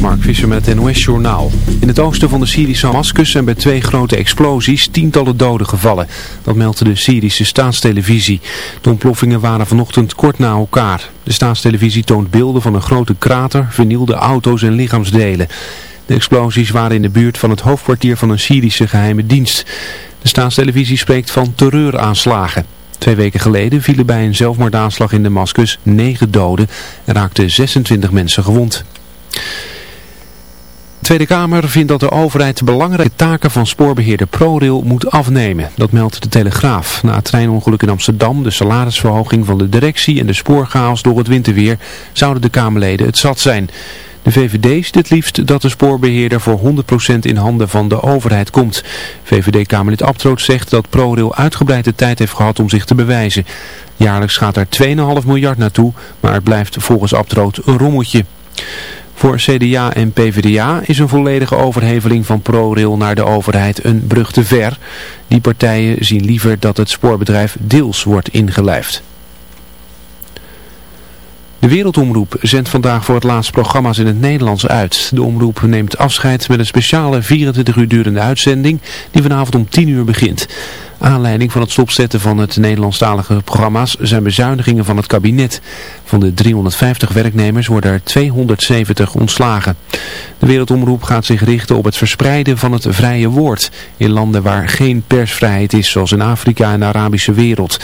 Mark Visser met het NOS Journaal. In het oosten van de Syrische Damascus zijn bij twee grote explosies tientallen doden gevallen. Dat meldde de Syrische staatstelevisie. De ontploffingen waren vanochtend kort na elkaar. De staatstelevisie toont beelden van een grote krater, vernielde auto's en lichaamsdelen. De explosies waren in de buurt van het hoofdkwartier van een Syrische geheime dienst. De staatstelevisie spreekt van terreuraanslagen. Twee weken geleden vielen bij een zelfmoordaanslag in Damascus negen doden en raakten 26 mensen gewond. De Tweede Kamer vindt dat de overheid de belangrijke taken van spoorbeheerder ProRail moet afnemen. Dat meldt de Telegraaf. Na het treinongeluk in Amsterdam, de salarisverhoging van de directie en de spoorchaos door het winterweer zouden de Kamerleden het zat zijn. De VVD ziet het liefst dat de spoorbeheerder voor 100% in handen van de overheid komt. VVD-Kamerlid Abtroot zegt dat ProRail uitgebreide tijd heeft gehad om zich te bewijzen. Jaarlijks gaat er 2,5 miljard naartoe, maar het blijft volgens Abtroot een rommeltje. Voor CDA en PvdA is een volledige overheveling van ProRail naar de overheid een brug te ver. Die partijen zien liever dat het spoorbedrijf deels wordt ingelijfd. De Wereldomroep zendt vandaag voor het laatst programma's in het Nederlands uit. De omroep neemt afscheid met een speciale 24 uur durende uitzending die vanavond om 10 uur begint. Aanleiding van het stopzetten van het Nederlandstalige programma's zijn bezuinigingen van het kabinet. Van de 350 werknemers worden er 270 ontslagen. De Wereldomroep gaat zich richten op het verspreiden van het vrije woord in landen waar geen persvrijheid is, zoals in Afrika en de Arabische wereld.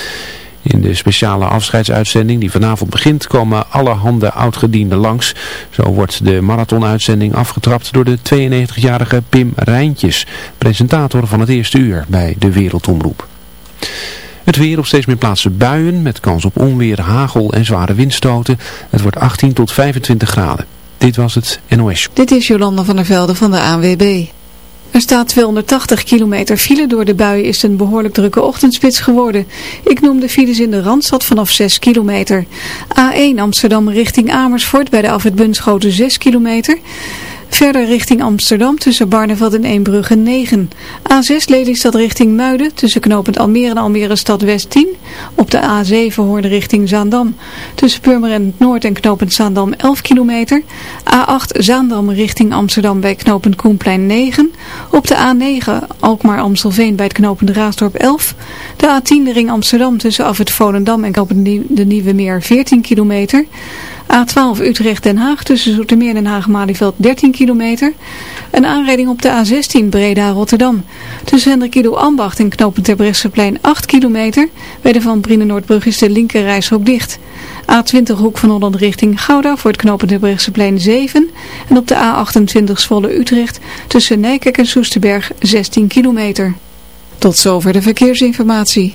In de speciale afscheidsuitzending die vanavond begint komen allerhande oudgedienden langs. Zo wordt de marathonuitzending afgetrapt door de 92-jarige Pim Rijntjes, presentator van het eerste uur bij de Wereldomroep. Het weer op steeds meer plaatsen buien met kans op onweer, hagel en zware windstoten. Het wordt 18 tot 25 graden. Dit was het NOS. Dit is Jolanda van der Velde van de ANWB. Er staat 280 kilometer file. Door de bui is een behoorlijk drukke ochtendspits geworden. Ik noem de files in de Randstad vanaf 6 kilometer. A1 Amsterdam richting Amersfoort bij de afrit Bunschoten 6 kilometer. Verder richting Amsterdam tussen Barneveld en Eembrugge 9. A6 Lelystad richting Muiden tussen knooppunt Almere en Almere Stad West 10. Op de A7 Hoorn richting Zaandam. Tussen Purmerend Noord en knooppunt Zaandam 11 kilometer. A8 Zaandam richting Amsterdam bij knooppunt Koenplein 9. Op de A9 Alkmaar Amstelveen bij het knooppunt Raasdorp 11. De A10 de ring Amsterdam tussen af het Volendam en knooppunt de Nieuwe Meer 14 kilometer. A12 Utrecht-Den Haag tussen Zoetermeer en Haag-Malieveld 13 kilometer. Een aanrijding op de A16 Breda-Rotterdam. Tussen Hendrikido Ambacht en knooppunt Terbrechtseplein 8 kilometer. Bij de Van Brienen Noordbrug is de linker reishok dicht. A20 Hoek van Holland richting Gouda voor het knooppunt Terbrechtseplein 7. En op de A28 Zwolle Utrecht tussen Nijkerk en Soesterberg 16 kilometer. Tot zover de verkeersinformatie.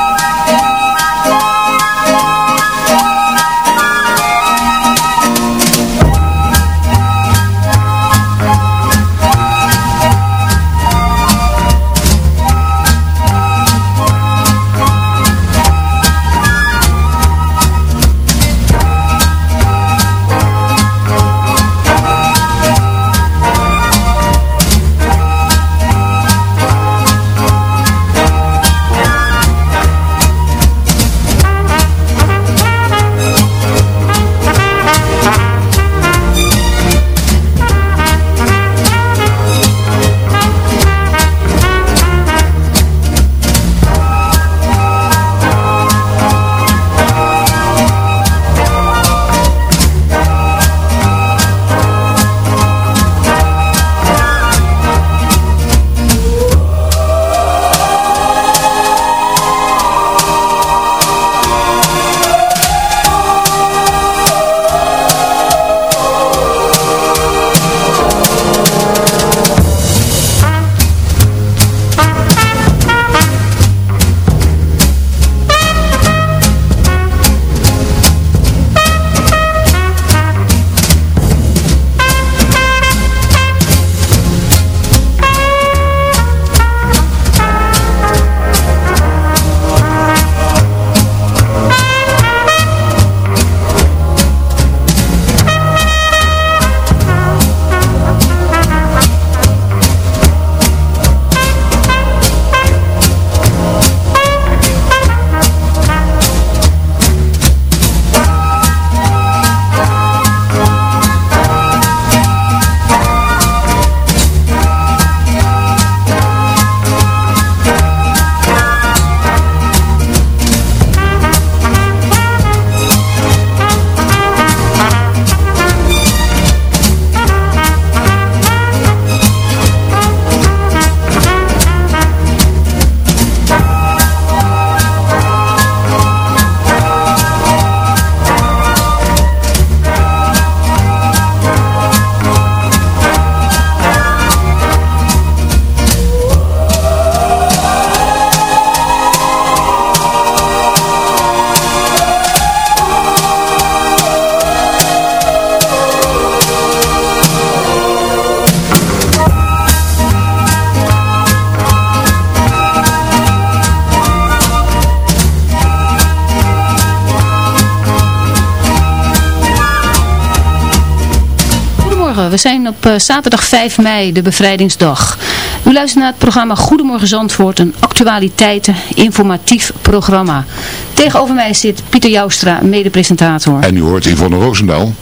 5 mei, de bevrijdingsdag. U luistert naar het programma Goedemorgen Zandvoort, een actualiteiten, informatief programma. Tegenover mij zit Pieter Joustra, medepresentator. En u hoort Yvonne Roosendaal.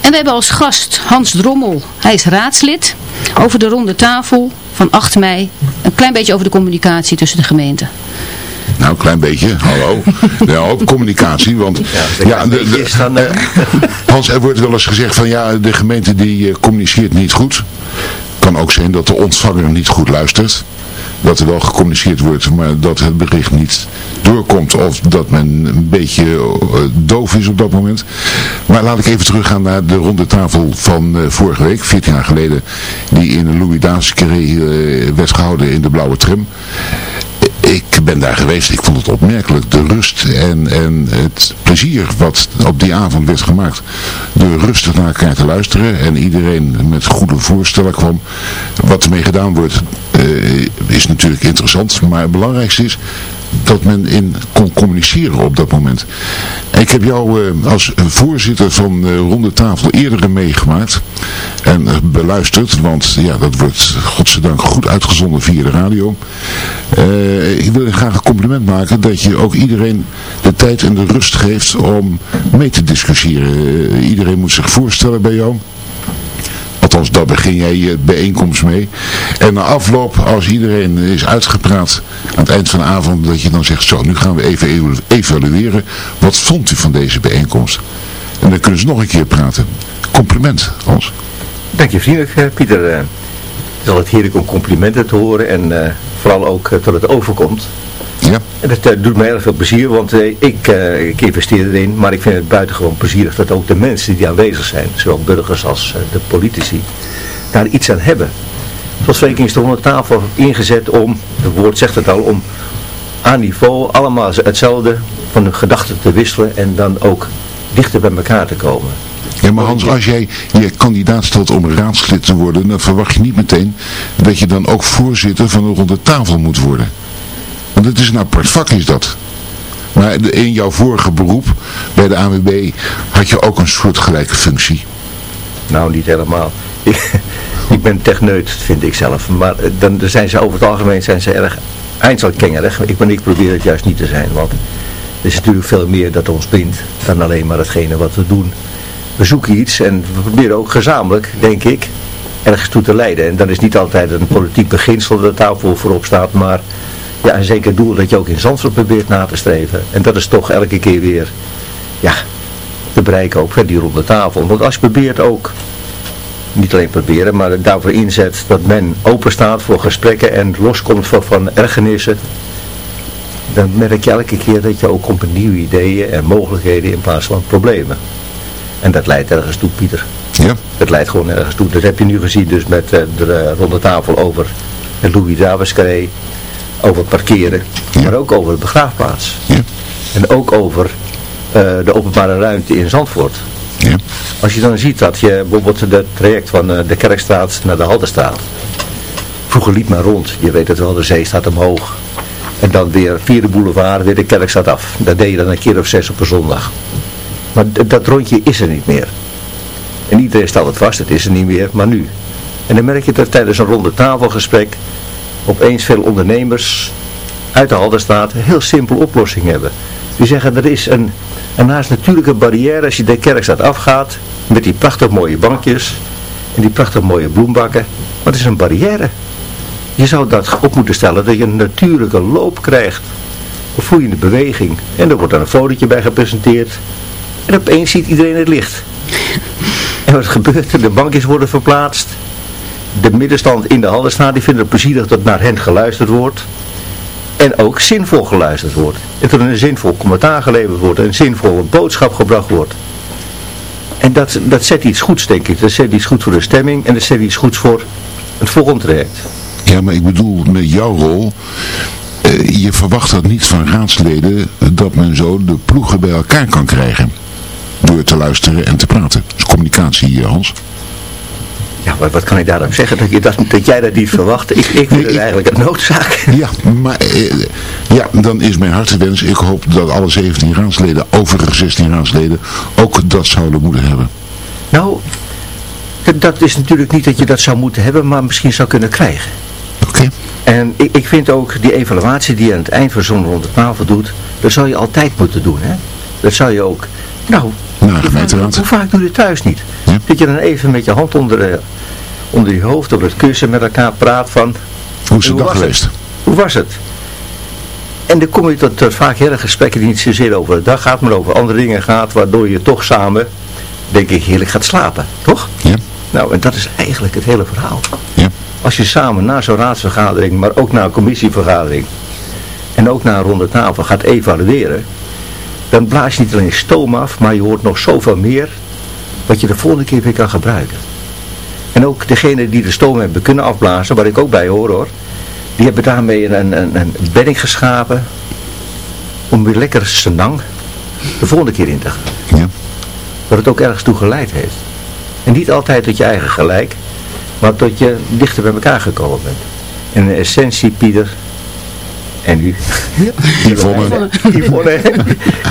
En we hebben als gast Hans Drommel. Hij is raadslid over de ronde tafel van 8 mei. Een klein beetje over de communicatie tussen de gemeenten. Nou, een klein beetje, hallo. ja, ook communicatie, want... Ja, de, de, eh, Hans, er wordt wel eens gezegd van ja, de gemeente die uh, communiceert niet goed. Kan ook zijn dat de ontvanger niet goed luistert dat er wel gecommuniceerd wordt, maar dat het bericht niet doorkomt of dat men een beetje uh, doof is op dat moment. Maar laat ik even teruggaan naar de ronde tafel van vorige week, 14 jaar geleden, die in de Louis Daas Carré werd gehouden in de blauwe tram ik ben daar geweest. Ik vond het opmerkelijk. De rust en, en het plezier wat op die avond werd gemaakt. Door rustig naar elkaar te luisteren. En iedereen met goede voorstellen kwam. Wat ermee gedaan wordt uh, is natuurlijk interessant. Maar het belangrijkste is dat men in kon communiceren op dat moment. ik heb jou uh, als voorzitter van uh, Ronde Tafel eerder meegemaakt en uh, beluisterd, want ja, dat wordt godzijdank goed uitgezonden via de radio. ik wil graag een compliment maken dat je ook iedereen de tijd en de rust geeft om mee te discussiëren. iedereen moet zich voorstellen bij jou. Althans, daar begin jij je bijeenkomst mee. En na afloop, als iedereen is uitgepraat aan het eind van de avond, dat je dan zegt, zo, nu gaan we even evalueren. Wat vond u van deze bijeenkomst? En dan kunnen ze nog een keer praten. Compliment, Hans. Dank je vriendelijk, eh, Pieter. Eh, het is altijd heerlijk om complimenten te horen en uh, vooral ook dat het overkomt. Ja. En dat uh, doet me erg veel plezier, want ik, uh, ik investeer erin, maar ik vind het buitengewoon plezierig dat ook de mensen die aanwezig zijn, zowel burgers als de politici, daar iets aan hebben. Zoals Freking is er onder tafel ingezet om, het woord zegt het al, om aan niveau allemaal hetzelfde van hun gedachten te wisselen en dan ook dichter bij elkaar te komen. Ja, maar Hans, als jij je kandidaat stelt om raadslid te worden, dan verwacht je niet meteen dat je dan ook voorzitter van een ronde tafel moet worden. Want het is een apart vak is dat. Maar in jouw vorige beroep bij de AWB had je ook een soortgelijke functie. Nou, niet helemaal. Ik, ben techneut, vind ik zelf. Maar eh, dan zijn ze over het algemeen zijn ze erg eindselkengerig. Ik, ben, ik probeer het juist niet te zijn. Want er is natuurlijk veel meer dat ons bindt dan alleen maar hetgene wat we doen. We zoeken iets en we proberen ook gezamenlijk, denk ik, ergens toe te leiden. En dan is niet altijd een politiek beginsel dat daarvoor voorop staat, maar ja, en zeker doel dat je ook in Zandvoort probeert na te streven. En dat is toch elke keer weer, ja, te bereiken ook, die ronde tafel. Want als je probeert ook, niet alleen proberen, maar daarvoor inzet dat men open staat voor gesprekken en loskomt van, van ergernissen, dan merk je elke keer dat je ook komt met nieuwe ideeën en mogelijkheden in plaats van problemen. En dat leidt ergens toe, Pieter. Ja. Dat leidt gewoon ergens toe. Dat heb je nu gezien dus met uh, de ronde tafel over het Louis Davis over parkeren, maar ook over de begraafplaats. Ja. En ook over uh, de openbare ruimte in Zandvoort. Ja. Als je dan ziet dat je bijvoorbeeld het traject van uh, de Kerkstraat naar de Haldenstraat. Vroeger liep men rond, je weet het wel, de zee staat omhoog. En dan weer via de boulevard, weer de Kerkstraat af. Dat deed je dan een keer of zes op een zondag. Maar dat rondje is er niet meer. En iedereen stelt het vast, het is er niet meer, maar nu. En dan merk je dat tijdens een ronde tafelgesprek opeens veel ondernemers uit de Haldenstraat een heel simpel oplossing hebben. Die zeggen er is een, een naast natuurlijke barrière als je de kerkstraat afgaat met die prachtig mooie bankjes en die prachtig mooie bloembakken. Het is een barrière. Je zou dat op moeten stellen dat je een natuurlijke loop krijgt. Een vloeiende beweging. En er wordt dan een fotootje bij gepresenteerd. En opeens ziet iedereen het licht. En wat gebeurt er? De bankjes worden verplaatst de middenstand in de Haldenstraat, die vinden het plezierig dat naar hen geluisterd wordt. En ook zinvol geluisterd wordt. En dat er een zinvol commentaar geleverd wordt, een zinvolle boodschap gebracht wordt. En dat, dat zet iets goeds, denk ik. Dat zet iets goed voor de stemming en dat zet iets goeds voor het volgende traject. Ja, maar ik bedoel, met jouw rol, eh, je verwacht dat niet van raadsleden, dat men zo de ploegen bij elkaar kan krijgen. Door te luisteren en te praten. Dus communicatie, Hans. Ja, maar wat kan ik daarop zeggen? Dat, je dat, dat jij dat niet verwacht? Ik, ik vind het eigenlijk een noodzaak. Ja, maar eh, ja, dan is mijn hartewens. Ik hoop dat alle 17 raadsleden, overige 16 raadsleden, ook dat zouden moeten hebben. Nou, dat is natuurlijk niet dat je dat zou moeten hebben, maar misschien zou kunnen krijgen. Oké. En ik, ik vind ook die evaluatie die je aan het eind van zo'n rond de tafel doet, dat zou je altijd moeten doen. Hè? Dat zou je ook, nou, Nou, hoe, vaak, gemeenteraad. hoe vaak doe je het thuis niet? Ja. Dat je dan even met je hand onder, de, onder je hoofd op het kussen met elkaar praat van, Hoe is de Hoe dag het? geweest? hoe was het? En dan kom je tot, tot vaak hele gesprekken die niet zozeer over de dag gaat, maar over andere dingen gaat, waardoor je toch samen, denk ik, heerlijk gaat slapen. Toch? Ja. Nou, en dat is eigenlijk het hele verhaal. Ja. Als je samen na zo'n raadsvergadering, maar ook na een commissievergadering en ook na een ronde tafel gaat evalueren, dan blaas je niet alleen stoom af, maar je hoort nog zoveel meer wat je de volgende keer weer kan gebruiken. En ook degene die de stoom hebben kunnen afblazen, waar ik ook bij hoor hoor, die hebben daarmee een, een, een bedding geschapen om weer lekker senang de volgende keer in te gaan. Ja. Dat het ook ergens toe geleid heeft. En niet altijd tot je eigen gelijk, maar tot je dichter bij elkaar gekomen bent. En in essentie, Pieter, en u, Yvonne. Yvonne,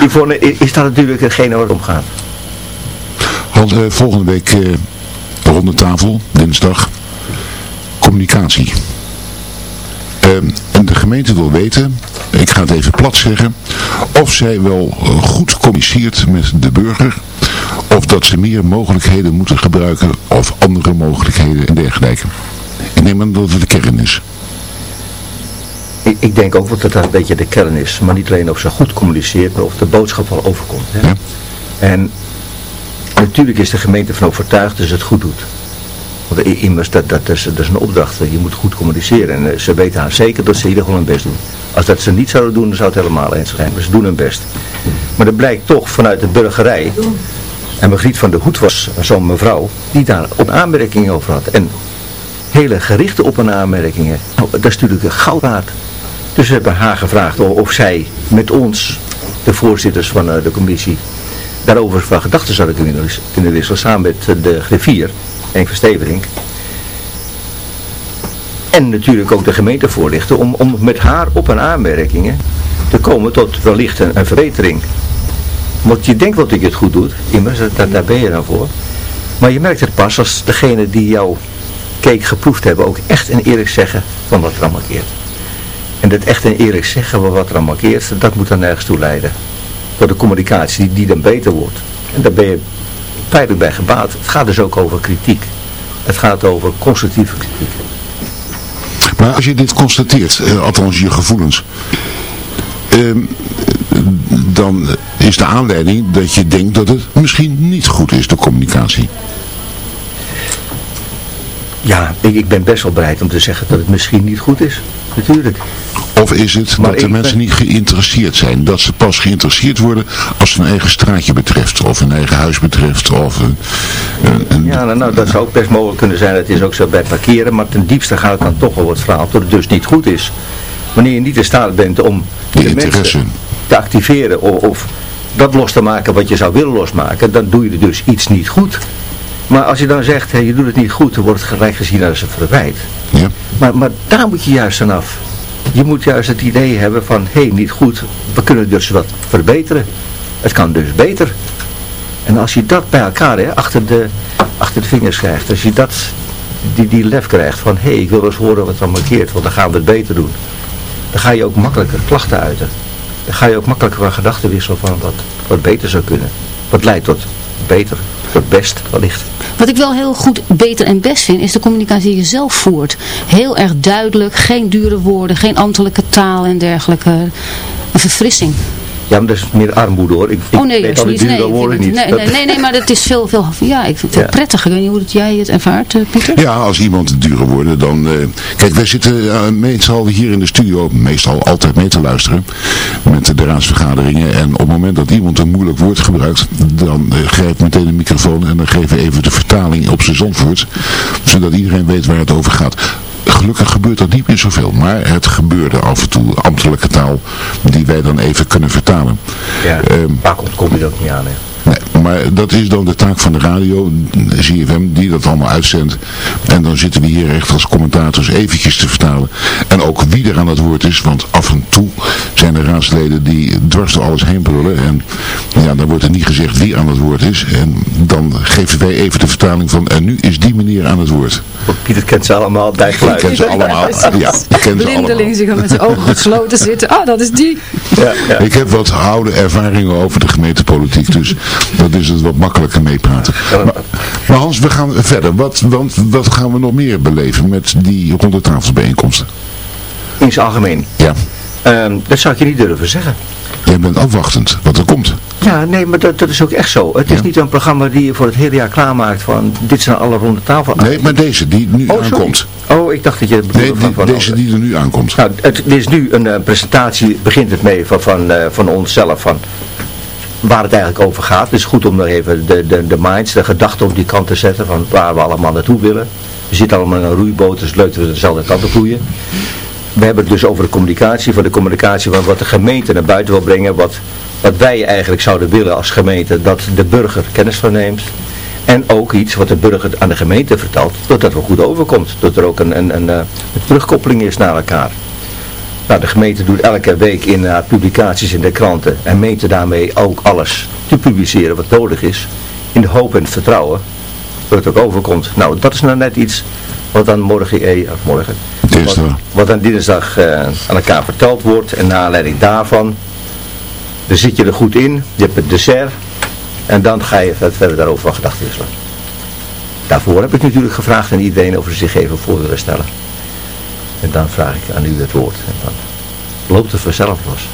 Yvonne, is dat natuurlijk hetgene waar het om gaat. Hans, eh, volgende week eh ronde tafel, dinsdag, communicatie. Ehm, en de gemeente wil weten, ik ga het even plat zeggen, of zij wel goed communiceert met de burger, of dat ze meer mogelijkheden moeten gebruiken, of andere mogelijkheden en dergelijke. Ik neem aan dat het de kern is. Ik, ik denk ook dat dat een beetje de kern is, maar niet alleen of ze goed communiceert, maar of de boodschap wel overkomt. Hè? Ja. En natuurlijk is de gemeente van overtuigd dat ze het goed doet. Want immers, dat, dat, is, dat is een opdracht, je moet goed communiceren. En eh, ze weten haar zeker dat ze in ieder geval hun best doen. Als dat ze niet zouden doen, dan zou het helemaal eens zijn. Maar ze doen hun best. Maar er blijkt toch vanuit de burgerij, en Margriet van der Hoed was zo'n mevrouw, die daar op aanmerkingen over had. En hele gerichte op- en aanmerkingen. Nou, dat is natuurlijk een goud waard. Dus we hebben haar gevraagd of, of zij met ons, de voorzitters van eh, de commissie, daarover van gedachten zouden kunnen, wis- kunnen wisselen. Samen met eh, de griffier, Henk Versteverink. En natuurlijk ook de gemeente voorlichten om, om met haar op- en aanmerkingen te komen tot wellicht een, verbetering. Want je denkt wel dat je het goed doet, immers, dat, daar ben je dan voor. Maar je merkt het pas als degene die jouw cake geproefd hebben ook echt en eerlijk zeggen van wat er aan mankeert. En dat echt en eerlijk zeggen wat er aan mankeert, dat moet dan nergens toe leiden. Tot de communicatie die, die dan beter wordt. En daar ben je feitelijk bij gebaat. Het gaat dus ook over kritiek. Het gaat over constructieve kritiek. Maar als je dit constateert, eh, althans je gevoelens, ehm, dan is de aanleiding dat je denkt dat het misschien niet goed is, de communicatie. Ja, ik, ik ben best wel bereid om te zeggen dat het misschien niet goed is. Natuurlijk. Of is het Maar dat de mensen ben- niet geïnteresseerd zijn? Dat ze pas geïnteresseerd worden als het een eigen straatje betreft, of een eigen huis betreft, of een... Ja, nou, nou, dat zou ook best mogelijk kunnen zijn. Het is ook zo bij parkeren. Maar ten diepste gaat het dan toch over het verhaal dat het dus niet goed is. Wanneer je niet in staat bent om Die de interesse. mensen te activeren of, of dat los te maken wat je zou willen losmaken, dan doe je er dus iets niet goed. Maar als je dan zegt, hé, je doet het niet goed, dan wordt het gelijk gezien als een verwijt. Ja. Maar, maar daar moet je juist aan af. Je moet juist het idee hebben van, hé, niet goed, we kunnen dus wat verbeteren. Het kan dus beter. En als je dat bij elkaar hè, achter, de, achter de vingers krijgt, als je dat, die, die lef krijgt van, hé, ik wil eens horen wat er markeert, want dan gaan we het beter doen. Dan ga je ook makkelijker klachten uiten. Dan ga je ook makkelijker van gedachten wisselen van wat, wat beter zou kunnen. Wat leidt tot beter, tot best wellicht. Wat ik wel heel goed, beter en best vind, is de communicatie die je zelf voert. Heel erg duidelijk, geen dure woorden, geen ambtelijke taal en dergelijke. Een verfrissing. Ja, maar dat is meer armoede hoor. Ik, ik oh nee, weet al die dure woorden niet. nee, nee, nee, nee, maar dat is veel, veel, ja, ik vind het Ja. prettiger. Ik weet niet hoe het, jij het ervaart, eh, Pieter? Ja, als iemand dure worden, dan... eh, kijk, wij zitten eh, meestal hier in de studio, meestal altijd mee te luisteren met de raadsvergaderingen. En op het moment dat iemand een moeilijk woord gebruikt, dan eh, grijpt meteen de microfoon en dan geven we even de vertaling op zijn zandvoort. Zodat iedereen weet waar het over gaat. Gelukkig gebeurt dat niet meer zoveel, maar het gebeurde af en toe ambtelijke taal die wij dan even kunnen vertalen. Ja, Ehm, vaak ontkom je ook niet aan. Hè. Maar dat is dan de taak van de radio, ZFM, die dat allemaal uitzendt. En dan zitten we hier echt als commentators eventjes te vertalen. En ook wie er aan het woord is, want af en toe zijn er raadsleden die dwars door alles heen brullen. En ja, dan wordt er niet gezegd wie aan het woord is. En dan geven wij even de vertaling van, en nu is die meneer aan het woord. Pieter kent ze allemaal bij geluid. kent ze allemaal. Ja, kent ze Blindeling zich met zijn ogen gesloten zitten. Ah, dat is die. Ja, ja. Ik heb wat oude ervaringen over de gemeentepolitiek, dus dat is het wat makkelijker meepraten. Maar, maar, Hans, we gaan verder. Wat, want, wat gaan we nog meer beleven met die rondetafelsbijeenkomsten? In zijn algemeen? Ja. Um, dat zou ik je niet durven zeggen. Jij bent afwachtend wat er komt. Ja, nee, maar dat, dat is ook echt zo. Het is niet een programma die je voor het hele jaar klaarmaakt van dit zijn alle ronde tafel. Nee, maar deze die nu oh, aankomt. Oh, ik dacht dat je bedoelde nee, van, deze die er nu aankomt. Nou, het, is nu een uh, presentatie, begint het mee van, van, uh, van onszelf, van waar het eigenlijk over gaat. Het is goed om nog even de, de, de minds, de gedachten op die kant te zetten van waar we allemaal naartoe willen. We zitten allemaal in een roeiboot, dus leuk we dezelfde kant op roeien. We hebben het dus over de communicatie, van de communicatie van wat de gemeente naar buiten wil brengen, wat, wat wij eigenlijk zouden willen als gemeente, dat de burger kennis van neemt. En ook iets wat de burger aan de gemeente vertelt, dat dat wel goed overkomt. Dat er ook een, een, een, een terugkoppeling is naar elkaar. Nou, de gemeente doet elke week in haar publicaties in de kranten en meent daarmee ook alles te publiceren wat nodig is. In de hoop en het vertrouwen dat het ook overkomt. Nou, dat is nou net iets wat dan morgen, eh, of morgen, wat, wat dan dinsdag uh, aan elkaar verteld wordt. En naar aanleiding daarvan, dan zit je er goed in, je hebt het dessert en dan ga je verder daarover van gedachten wisselen. Daarvoor heb ik natuurlijk gevraagd aan iedereen of ze zich even voor willen stellen. En dan vraag ik aan u het woord. En dan loopt het vanzelf los.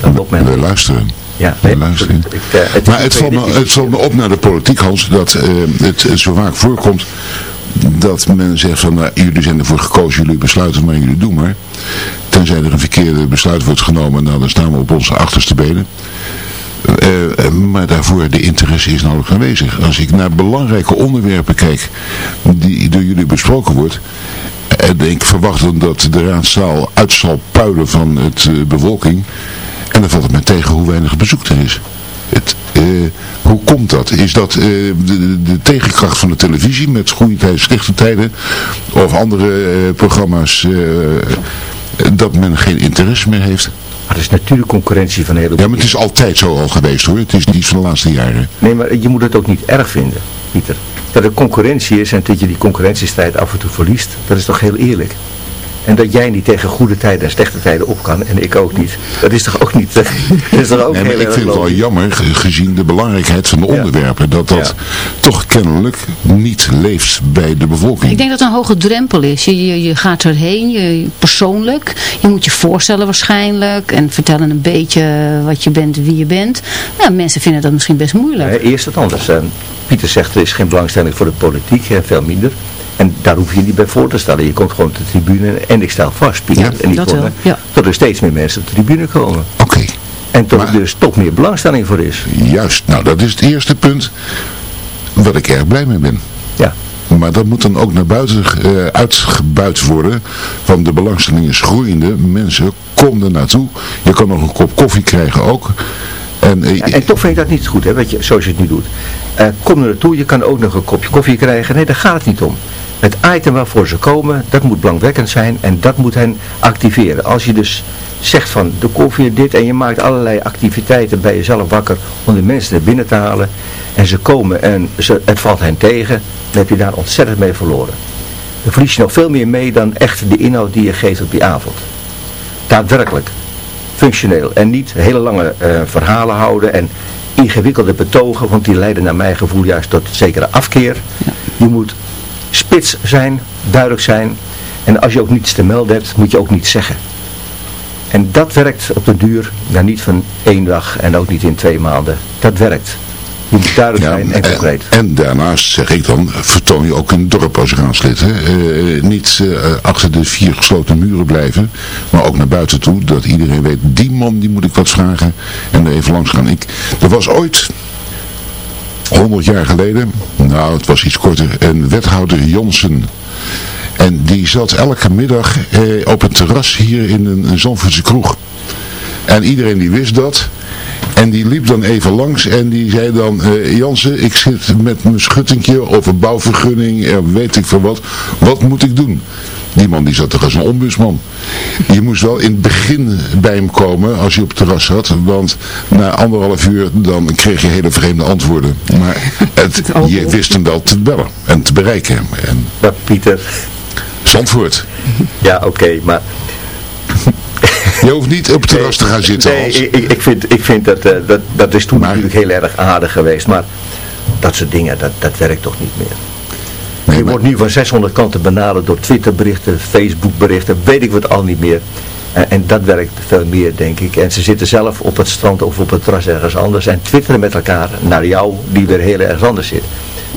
Dan loopt men... We luisteren. Ja, we luisteren. Ik, uh, het maar het valt, me, het valt me op naar de politiek, Hans, dat uh, het zo vaak voorkomt dat men zegt van nou, jullie zijn ervoor gekozen, jullie besluiten maar, jullie doen maar. Tenzij er een verkeerde besluit wordt genomen, nou dan staan we op onze achterste benen. Uh, maar daarvoor de interesse is nauwelijks aanwezig. Als ik naar belangrijke onderwerpen kijk die door jullie besproken wordt, en ik verwacht dat de raadzaal uit zal puilen van het uh, bewolking. En dan valt het me tegen hoe weinig bezoek er is. Het, hoe komt dat? Is dat de, de, tegenkracht van de televisie met goede tijden, slechte tijden? Of andere programma's dat men geen interesse meer heeft? Maar er is natuurlijk concurrentie van hele... Ja, maar het is altijd zo al geweest hoor. Het is niet van de laatste jaren. Nee, maar je moet het ook niet erg vinden, Pieter dat er concurrentie is en dat je die concurrentiestrijd af en toe verliest, dat is toch heel eerlijk. En dat jij niet tegen goede tijden en slechte tijden op kan en ik ook niet. Dat is toch ook niet... Dat is toch ook nee, maar ik vind het wel jammer gezien de belangrijkheid van de onderwerpen. Dat dat toch kennelijk niet leeft bij de bevolking. Ik denk dat het een hoge drempel is. Je, je, je gaat erheen, je, persoonlijk. Je moet je voorstellen waarschijnlijk. En vertellen een beetje wat je bent, wie je bent. Ja, mensen vinden dat misschien best moeilijk. Nee, eerst het anders. Pieter zegt er is geen belangstelling voor de politiek. Veel minder. En daar hoef je niet bij voor te stellen. Je komt gewoon op de tribune en ik stel vast, Pieter, ja, en die dat ja. dat er steeds meer mensen op de tribune komen. Oké. En tot er dus toch meer belangstelling voor is. Juist, nou dat is het eerste punt waar ik erg blij mee ben. Ja. Maar dat moet dan ook naar buiten uh, uitgebuit worden. Van de belangstelling is groeiende. Mensen, kom er naartoe. Je kan nog een kop koffie krijgen ook. En, uh, en toch vind ik dat niet goed, hè, weet je, zoals je het nu doet. Uh, kom er naartoe, je kan ook nog een kopje koffie krijgen. Nee, daar gaat het niet om. Het item waarvoor ze komen, dat moet belangwekkend zijn en dat moet hen activeren. Als je dus zegt van de koffie dit en je maakt allerlei activiteiten bij jezelf wakker om de mensen er binnen te halen en ze komen en ze, het valt hen tegen, dan heb je daar ontzettend mee verloren. Dan verlies je nog veel meer mee dan echt de inhoud die je geeft op die avond. Daadwerkelijk, functioneel en niet hele lange uh, verhalen houden en ingewikkelde betogen, want die leiden naar mijn gevoel juist tot zekere afkeer. Je moet spits zijn, duidelijk zijn. En als je ook niets te melden hebt, moet je ook niets zeggen. En dat werkt op de duur, nou niet van één dag en ook niet in twee maanden. Dat werkt. Je moet duidelijk zijn en concreet. En, daarnaast zeg ik dan, vertoon je ook in het dorp als raadslid. Hè? Uh, niet uh, achter de vier gesloten muren blijven, maar ook naar buiten toe. Dat iedereen weet, die man die moet ik wat vragen en er even langs gaan. Ik, er was ooit 100 jaar geleden, nou het was iets korter, een wethouder Jonsen. En die zat elke middag eh, op een terras hier in een, een Zandvoortse kroeg. En iedereen die wist dat. En die liep dan even langs en die zei dan, uh, Jansen, ik zit met mijn schuttingje of een bouwvergunning, uh, weet ik veel wat. Wat moet ik doen? Die man die zat toch als een ombudsman. Je moest wel in het begin bij hem komen als je op het terras zat. Want na anderhalf uur dan kreeg je hele vreemde antwoorden. Maar het, je wist hem wel te bellen en te bereiken. En... Maar Pieter... Zandvoort. Ja, oké, maar... Je hoeft niet op het terras te gaan zitten. Nee, ik, ik, vind, ik vind dat, uh, dat, dat is toen natuurlijk heel erg aardig geweest. Maar dat soort dingen, dat, dat werkt toch niet meer je wordt nu van 600 kanten benaderd door Twitterberichten, Facebookberichten, weet ik wat al niet meer. En, en, dat werkt veel meer, denk ik. En ze zitten zelf op het strand of op het terras ergens anders en twitteren met elkaar naar jou, die weer heel erg anders zit.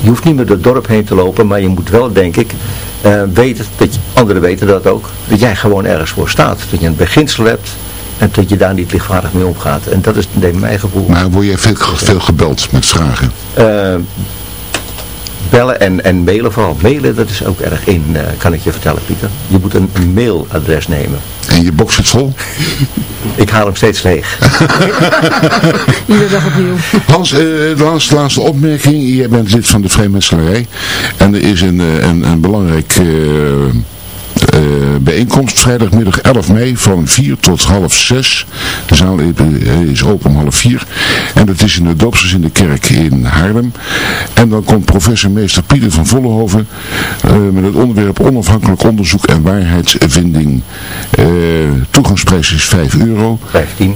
Je hoeft niet meer door het dorp heen te lopen, maar je moet wel, denk ik, uh, weten, dat je, anderen weten dat ook, dat jij gewoon ergens voor staat. Dat je een beginsel hebt en dat je daar niet lichtvaardig mee omgaat. En dat is mijn gevoel. Maar word je veel, veel gebeld met vragen? Uh, bellen en, en mailen vooral. Mailen, dat is ook erg in, uh, kan ik je vertellen Pieter. Je moet een, mailadres nemen. En je box zit vol? ik haal hem steeds leeg. Iedere dag opnieuw. Hans, uh, de laatste, laatste opmerking. Jij bent lid van de Vreemdmenselarij. En er is een, eh, een, een belangrijk... Uh, bijeenkomst vrijdagmiddag 11 mei van 4 tot half 6. De zaal is open om half 4. En dat is in de Doopsters in de kerk in Haarlem. En dan komt professor meester Pieter van Vollenhoven uh, met het onderwerp onafhankelijk onderzoek en waarheidsvinding. Uh, toegangsprijs is 5 euro. 15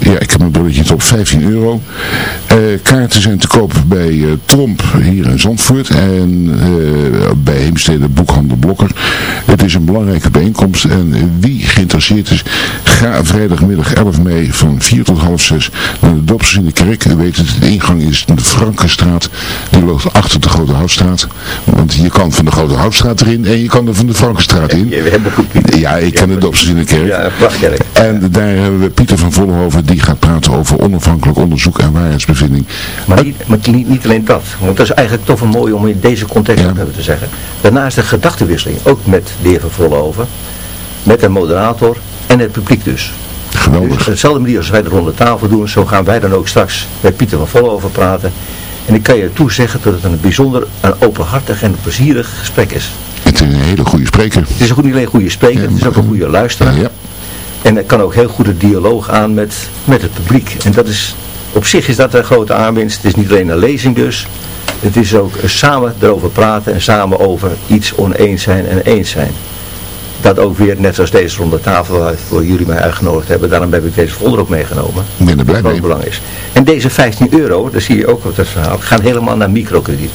ja, ik heb mijn billetje op 15 euro. Uh, kaarten zijn te koop bij uh, Tromp hier in Zandvoort en uh, bij Heemstede Boekhandel Blokker. Het is een belangrijke bijeenkomst en wie geïnteresseerd is, ga vrijdagmiddag 11 mei van 4 tot half 6 naar de Dopsers in de kerk. U weet het, de ingang is de Frankenstraat. Die loopt achter de Grote Houtstraat. Want je kan van de Grote Houtstraat erin en je kan er van de Frankenstraat in. Ja, ik ken de Dopsers in de kerk. Ja. En daar hebben we Pieter van Vollenhoven die gaat praten over onafhankelijk onderzoek en waarheidsbevinding. Maar niet, maar niet, niet alleen dat, want dat is eigenlijk toch wel mooi om in deze context ja. te zeggen. Daarnaast de gedachtenwisseling, ook met de heer Van Vollenhoven, met de moderator en het publiek dus. Geweldig. Dus hetzelfde manier als wij de ronde tafel doen, zo gaan wij dan ook straks met Pieter van Vollenhoven praten. En ik kan je toezeggen dat het een bijzonder, een openhartig en plezierig gesprek is. Het is een hele goede spreker. Het is ook niet alleen een goede spreker, ja, het is ook een goede luisteraar. Ja. En er kan ook heel goed een dialoog aan met, met het publiek. En dat is, op zich is dat een grote aanwinst. Het is niet alleen een lezing dus. Het is ook samen erover praten en samen over iets oneens zijn en eens zijn. Dat ook weer, net zoals deze ronde tafel waar jullie mij uitgenodigd hebben. Daarom heb ik deze folder ook meegenomen. Ik ben er blij mee. belang is. En deze 15 euro, dat zie je ook op het verhaal, gaan helemaal naar microkrediet.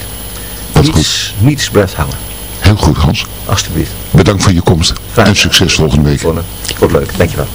Niets, niets blijft hangen. Heel goed Hans. Alsjeblieft. Bedankt voor je komst. Graag. En succes volgende week. Wordt leuk. Dankjewel.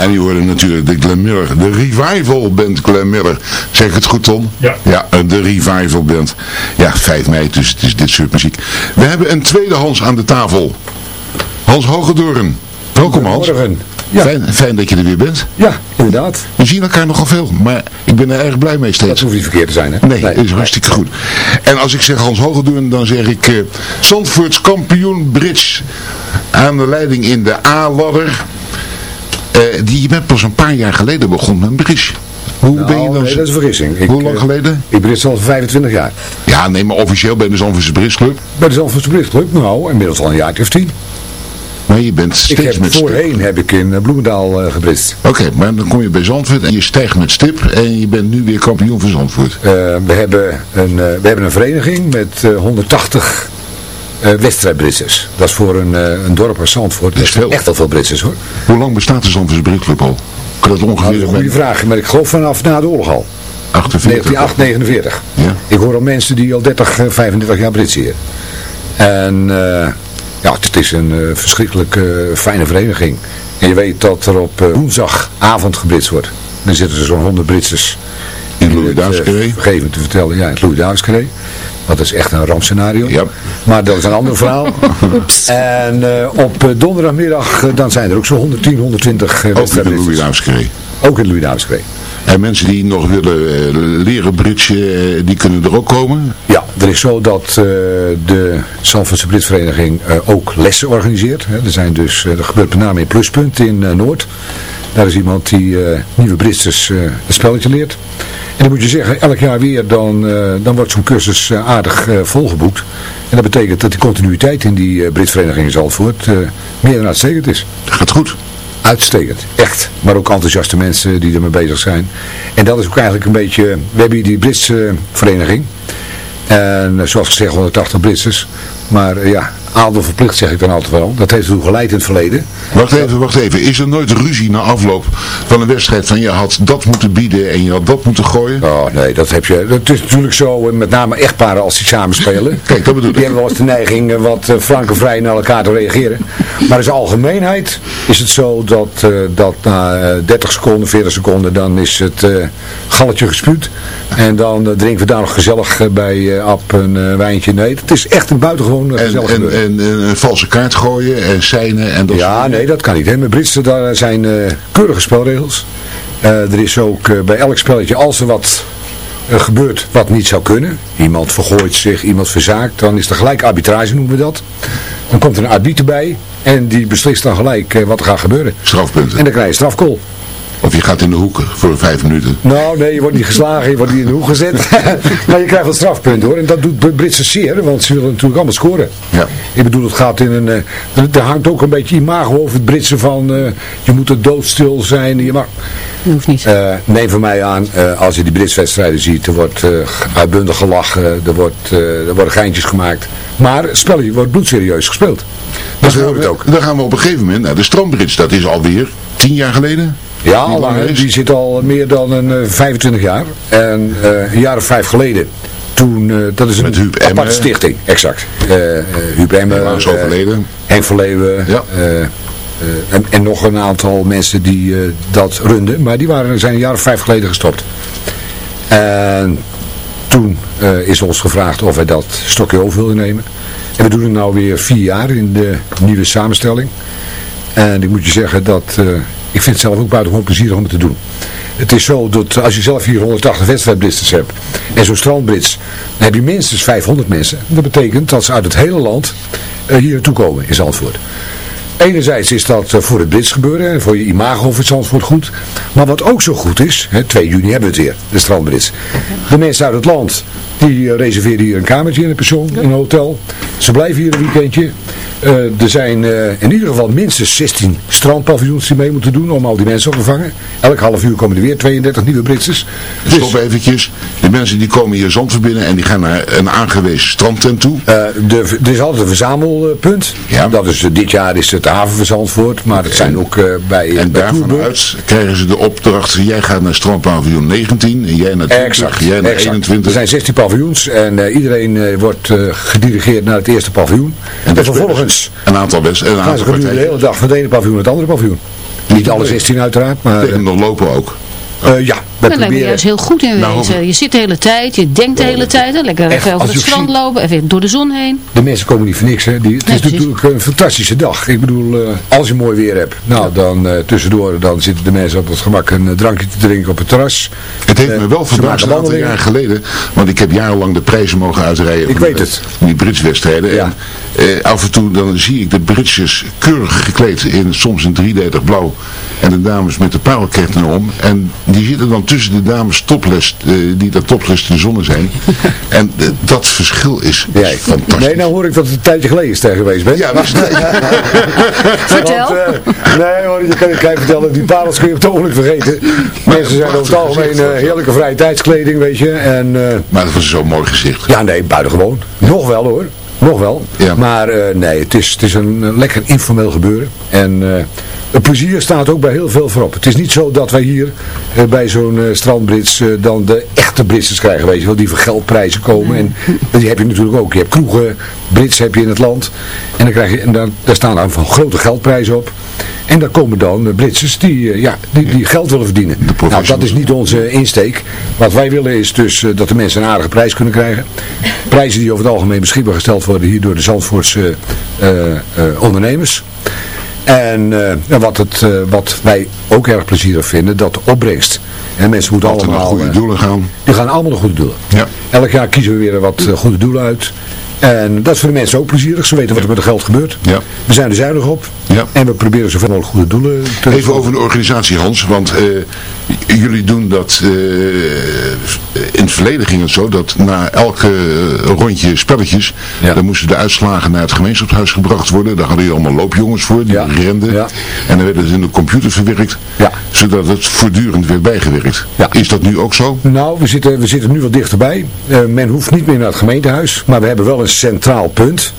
En die hoorde natuurlijk de Miller, de Revival Band Miller. Zeg ik het goed, Tom? Ja. Ja, eh, de Revival Band. Ja, 5 mei, dus het is dit soort muziek. We hebben een tweede Hans aan de tafel. Hans Hogedoorn. Welkom Hans. Goedemorgen. Ja. Fijn, fijn dat je er weer bent. Ja, inderdaad. We zien elkaar nogal veel, maar ik ben er erg blij mee Dat steeds. hoeft niet verkeerd te zijn, hè? Nee, dat is hartstikke goed. En als ik zeg Hans Hogedoorn, dan zeg ik eh Zandvoorts kampioen Brits aan de leiding in de A-ladder. Eh, die je bent pas een paar jaar geleden begonnen met. Hoe Nou, ben je dan? nee, dat is een vergissing. Ik, Hoe lang eh, geleden? Ik ben al 25 jaar. Ja, nee, maar officieel ben je de Zandvoortse Britsclub. Bij de Zandvoortse Berichtclub, nou, inmiddels al een jaar of tien. Maar je bent Ik steeds heb met stip. voorheen heb ik in eh, Bloemendaal gebritst. Oké, maar dan kom je bij Zandvoort en je stijgt met stip en je bent nu weer kampioen van Zandvoort. We, hebben een, we hebben een vereniging met eh, 180 eh wedstrijdbritsers. Dat is voor een, eh, een dorp als Zandvoort. Dat is veel. echt al veel britsers hoor. Hoe lang bestaat de Zandvoortse Britsclub al? Kan dat Nou, dat ongeveer is een goede vraag, maar ik geloof vanaf na de oorlog al. 48. 1949. Ja. Ik hoor al mensen die al 30, eh, 35 jaar Brits hier. En eh, ja, het is een eh, verschrikkelijk eh, fijne vereniging. En je weet dat er op eh, woensdagavond gebritst wordt. Dan zitten er zo'n 100 Britsers In Louis het, eh, Davids-Carré. Vergeven te vertellen, ja, in Davids-Carré. Want dat is echt een rampscenario. Ja. Maar dat is een ander verhaal. en eh, op eh, donderdagmiddag, eh, dan zijn er ook zo'n 110, 120 uh, Ook in de Louis. Ook in Louis. En mensen die nog willen leren britsen, eh, die kunnen er ook komen. Ja, er is zo dat eh, de Zandvoortse Britsvereniging eh, ook lessen organiseert. Hè. Er, zijn dus, eh, er gebeurt met name in Pluspunt in Noord. Daar is iemand die nieuwe Britsers het spelletje leert. En dan moet je zeggen, elk jaar weer, dan, dan wordt zo'n cursus aardig volgeboekt. En dat betekent dat die continuïteit in die Britsvereniging in Zandvoort meer dan uitstekend is. Dat gaat goed. Uitstekend, echt. Maar ook enthousiaste mensen die ermee bezig zijn. En dat is ook eigenlijk een beetje... We hebben hier die Britse vereniging. En eh, zoals gezegd 180 Britsers. Maar eh, ja, adel verplicht zeg ik dan altijd wel. Dat heeft ertoe geleid in het verleden. Wacht even, wacht even. Is er nooit ruzie na afloop van een wedstrijd van je had dat moeten bieden en je had dat moeten gooien? Oh nee, dat heb je. Het is natuurlijk zo, eh, met name echtparen als die samen spelen. Kijk, dat bedoel ik. Die hebben wel eens de neiging eh, wat frank en vrij naar elkaar te reageren. Maar in zijn algemeenheid is het zo dat, dat na eh, 30 seconden, 40 seconden, dan is het galletje gespuwd. En dan drinken we daar nog gezellig bij Ab een wijntje. Nee, het is echt een buitengewoon eh, En, gezellig en, gebeuren. en, en een valse kaart gooien en seinen en dat Ja, soort nee, dat kan niet. Hè. Met Britsen daar zijn eh, keurige spelregels. Eh, er is ook eh, bij elk spelletje, als er wat eh, gebeurt wat niet zou kunnen, iemand vergooit zich, iemand verzaakt, dan is er gelijk arbitrage, noemen we dat. Dan komt er een arbiter bij en die beslist dan gelijk eh, wat er gaat gebeuren. strafpunten. En dan krijg je strafkool. Of je gaat in de hoeken voor vijf minuten. Nou, nee, je wordt niet geslagen, je wordt niet in de hoek gezet. maar je krijgt wel strafpunt hoor. En dat doet de Britse zeer, want ze willen natuurlijk allemaal scoren. Ja. Ik bedoel, het gaat in een... eh, er, hangt ook een beetje imago over het Britse van... eh, je moet er doodstil zijn. Je mag, Dat hoeft niet. eh, neem van mij aan, eh, als je die Britse wedstrijden ziet... er wordt eh, uitbundig gelachen, er, wordt, eh, er worden geintjes gemaakt. Maar het spelletje wordt bloedserieus gespeeld. Dat hoort gaan, het ook. dan gaan we op een gegeven moment naar de strandbrits. Dat is alweer tien jaar geleden. Ja, al langer die zit al meer dan een eh, 25 jaar. En eh, een jaar of vijf geleden, toen, eh, dat is een Met Huub aparte Emme. stichting, exact. Eh eh Huub Emme, Helaas eh, overleden. Henk Verleeuwen, Ja. eh, eh, en, en nog een aantal mensen die eh, dat runden. Maar die waren, zijn een jaar of vijf geleden gestopt. En toen eh, is ons gevraagd of wij dat stokje over wilden nemen. En we doen het nou weer vier jaar in de nieuwe samenstelling. En ik moet je zeggen dat eh, ik vind het zelf ook buitengewoon plezierig om het te doen. Het is zo dat als je zelf hier 180 wedstrijdbritsers hebt en zo'n strandbrits, dan heb je minstens 500 mensen. Dat betekent dat ze uit het hele land eh, hier naartoe komen in Zandvoort. Enerzijds is dat eh, voor het Brits gebeuren en voor je imago voor Zandvoort goed. Maar wat ook zo goed is, hè, 2 juni hebben we het weer, de strandbrits. De mensen uit het land, die eh, reserveren hier een kamertje in een pension, in een hotel. Ze blijven hier een weekendje. Eh, er zijn eh, in ieder geval minstens 16 strandpaviljoens die mee moeten doen om al die mensen op te vangen. Elk half uur komen er weer 32 nieuwe Britsers. Dus, Stop eventjes. De mensen die komen hier Zandvoort binnen en die gaan naar een aangewezen strandtent toe. eh, de, er is altijd een verzamelpunt. Ja. Dat is, dit jaar is het de haven van Zandvoort, maar het zijn ook eh, bij, En bij daarvan Toerburg. uit krijgen ze de opdracht, jij gaat naar strandpaviljoen 19, en jij naar 20, Exact, jij naar exact. 21. Er zijn 16 paviljoens en eh, iedereen eh, wordt eh, gedirigeerd naar het eerste paviljoen. En, vervolgens Een aantal best, een gaan ze aantal gedurende de hele dag van het ene paviljoen naar het andere paviljoen. Niet alle 16 uiteraard, maar... Tegen nog lopen ook. Uh, ja, dat lijkt me juist heel goed in Nou, wezen. je zit de hele tijd, je denkt de hele tijd. hè. Lekker even over het strand ziet- lopen, even door de zon heen. De mensen komen niet voor niks. Hè. Die, het Nee, is precies. natuurlijk een fantastische dag. Ik bedoel, eh, als je mooi weer hebt, nou dan eh, tussendoor dan zitten de mensen op het gemak een drankje te drinken op het terras. Het heeft me wel verbaasd een aantal jaar geleden, want ik heb jarenlang de prijzen mogen uitrijden. Ik weet het. Die Britswedstrijden. Ja. En eh, af en toe dan zie ik de Britsjes keurig gekleed in soms een driedelig blauw. En de dames met de parelketten om. En die zitten dan tussen de dames topless, eh, die daar topless de zonne zijn. en eh, dat verschil is, is Ja, fantastisch. nee, nou hoor ik dat het een tijdje geleden is geweest bent. Ja, maar Vertel. Want, eh, nee hoor, je kan je kan vertellen, die parels kun je op het ogenblik vergeten. Mensen zijn over het algemeen eh, heerlijke vrije tijdskleding, weet je. En, eh, maar dat was zo'n mooi gezicht. ja, nee, buitengewoon. Nog wel hoor. Nog wel. Ja. Maar eh, nee, het is, het is een lekker informeel gebeuren. En eh, het plezier staat ook bij heel veel voorop. Het is niet zo dat wij hier eh, bij zo'n eh, strandbrits eh, dan de echte Britsers krijgen, weet je wel, die voor geldprijzen komen. En die heb je natuurlijk ook. Je hebt kroegen, Brits heb je in het land. En, dan krijg je, en daar, daar staan dan van grote geldprijzen op. En daar komen dan Britsers die, ja, die, die geld willen verdienen. Nou, dat is niet onze insteek. Wat wij willen is dus dat de mensen een aardige prijs kunnen krijgen. Prijzen die over het algemeen beschikbaar gesteld worden hier door de Zandvoortse ondernemers. En eh, wat, het, eh, wat wij ook erg plezierig vinden, dat de opbrengst. En mensen moeten Altijd naar allemaal... goede eh, doelen gaan. die gaan allemaal naar goede doelen. Ja. Elk jaar kiezen we weer wat goede doelen uit. En dat is voor de mensen ook plezierig. Ze weten wat er met het geld gebeurt. Ja. We zijn er zuinig op. Ja. En we proberen zoveel mogelijk goede doelen te Even over de organisatie Hans, want eh, jullie doen dat, eh, in het verleden ging het zo dat na elke rondje spelletjes, Ja. dan moesten de uitslagen naar het gemeenschapshuis gebracht worden. Daar hadden jullie allemaal loopjongens voor, die renden. Ja. En dan werd het in de computer verwerkt, Ja. zodat het voortdurend werd bijgewerkt. Is dat nu ook zo? Nou, we zitten, we zitten nu wat dichterbij. Eh, men hoeft niet meer naar het gemeentehuis, maar we hebben wel een centraal punt.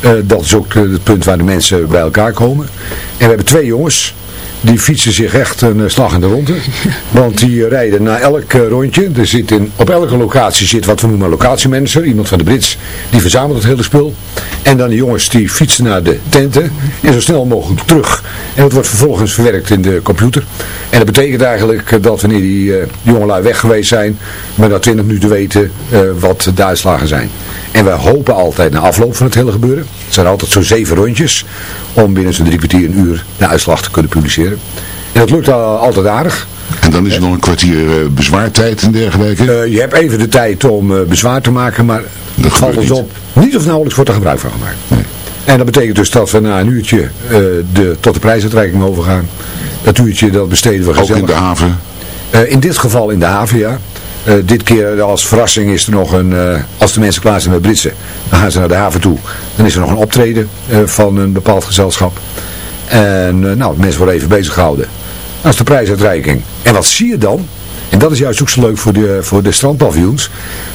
Eh, dat is ook eh, het punt waar de mensen bij elkaar komen. En we hebben twee jongens, die fietsen zich echt een eh, slag in de ronde. Want die rijden na elk rondje, er zit in, op elke locatie zit wat we noemen een locatiemanager, iemand van de Brits, die verzamelt het hele spul. En dan de jongens die fietsen naar de tenten en zo snel mogelijk terug. En dat wordt vervolgens verwerkt in de computer. En dat betekent eigenlijk dat wanneer die eh, jongelui weg geweest zijn, we na 20 minuten weten eh, wat de uitslagen zijn. En wij hopen altijd na afloop van het hele gebeuren, het zijn altijd zo'n zeven rondjes, om binnen zo'n drie kwartier, een uur de uitslag te kunnen publiceren. En dat lukt al, altijd aardig. En dan is er nog een kwartier eh, bezwaartijd en dergelijke. Eh, je hebt even de tijd om bezwaar te maken, maar Dat het valt ons niet. op. Niet of nauwelijks wordt er gebruik van gemaakt. En dat betekent dus dat we na een uurtje eh, de, tot de prijsuitreiking overgaan. Dat uurtje dat besteden we ook gezellig. in de haven. Eh, in dit geval in de haven, ja. Eh, dit keer als verrassing is er nog een, als de mensen klaar zijn met Britsen, dan gaan ze naar de haven toe. Dan is er nog een optreden van een bepaald gezelschap. En nou, de mensen worden even bezig gehouden. Dat is de prijsuitreiking. En wat zie je dan? En dat is juist ook zo leuk voor de, voor de strandpaviljoens.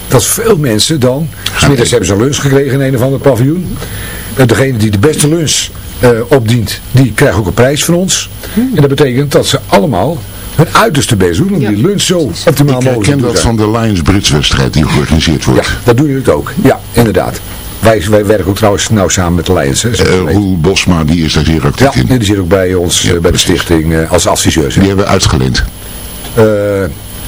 Dat veel mensen dan, smiddags hebben ze lunch gekregen in een of ander paviljoen. Eh, degene die de beste lunch eh, opdient, die krijgt ook een prijs van ons. En dat betekent dat ze allemaal hun uiterste best doen om die lunch zo optimaal Ik mogelijk te herken doen. dat van de Lions Brits wedstrijd die georganiseerd Ja, wordt. dat doen jullie het ook. Ja, inderdaad. Wij, wij werken ook trouwens nauw samen met de Lions. Weet. Roel Bosma die is daar zeer actief ja, in. die zit ook bij ons, Ja, bij de stichting, als adviseur. Die hebben we uitgeleend.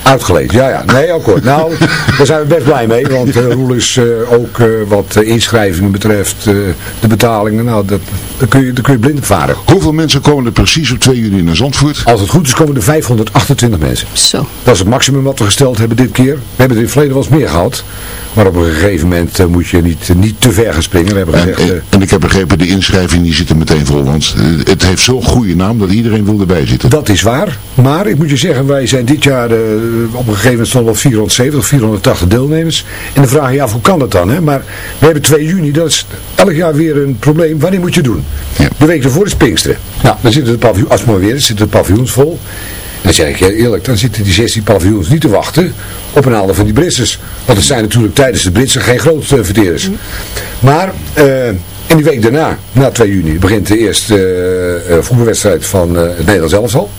Uitgeleend, ja ja. Nee, ook hoor. Nou, daar zijn we best blij mee. Want eh Roel is eh, ook eh, wat de inschrijvingen betreft, eh, de betalingen, nou, dat, daar, kun je, daar kun je blind op varen. Hoeveel mensen komen er precies op 2 juni naar Zandvoort? Als het goed is komen er 528 mensen. Zo. Dat is het maximum wat we gesteld hebben dit keer. We hebben er in het verleden wel eens meer gehad. Maar op een gegeven moment eh, moet je niet, niet te ver gaan springen. We hebben En, gezegd... en, eh, en ik heb begrepen, de inschrijving die zit er meteen vol. Want eh, het heeft zo'n goede naam dat iedereen wil erbij zitten. Dat is waar. Maar ik moet je zeggen, wij zijn dit jaar op een gegeven moment stonden wel 470, 480 deelnemers. En dan vraag je je af, hoe kan dat dan? Hè? Maar we hebben 2 juni, dat is elk jaar weer een probleem. Wanneer moet je het doen? Ja. De week ervoor is Pinksteren. Nou, dan zitten de paviljoens, als het mooi weer is, zitten de paviljoens vol. Dan zeg ik eerlijk, dan zitten die 16 paviljoens niet te wachten op een aantal van die Britsers. Want het zijn natuurlijk tijdens de Britsen geen grote verteerders. Maar, eh, en die week daarna, na 2 juni, begint de eerste eh, eh, voetbalwedstrijd van eh, het Nederlands elftal.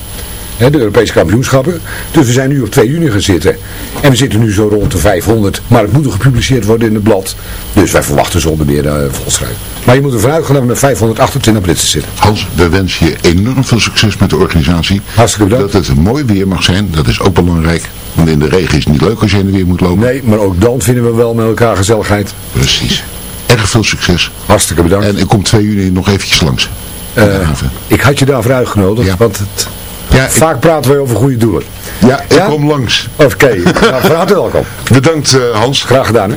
Hè, de Europese kampioenschappen. Dus we zijn nu op 2 juni gaan zitten. En we zitten nu zo rond de 500. Maar het moet nog gepubliceerd worden in het blad. Dus wij verwachten zonder meer uh, volschrijven. Maar je moet ervan uitgaan dat we met 528 Britten zitten. Hans, we wensen je enorm veel succes met de organisatie. Hartstikke bedankt. Dat het mooi weer mag zijn, dat is ook belangrijk. Want in de regen is het niet leuk als je in de weer moet lopen. Nee, maar ook dan vinden we wel met elkaar gezelligheid. Precies. Erg veel succes. Hartstikke bedankt. En ik kom 2 juni nog eventjes langs. Uh, ik had je daarvoor uitgenodigd, ja. want het, ja, vaak ik... praten wij over goede doelen. Ja, ik ja? kom langs. Oké, okay. nou, van harte welkom. Bedankt uh, Hans. Graag gedaan. Hè?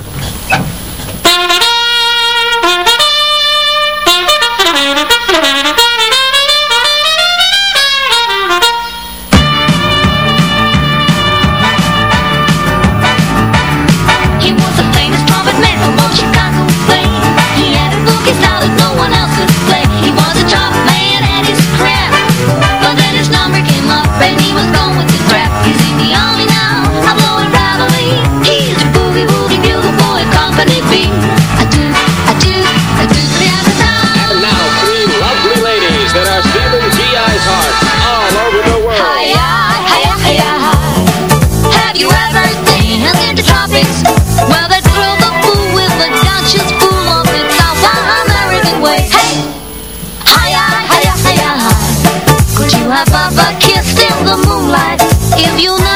have ever kissed in the moonlight. If you know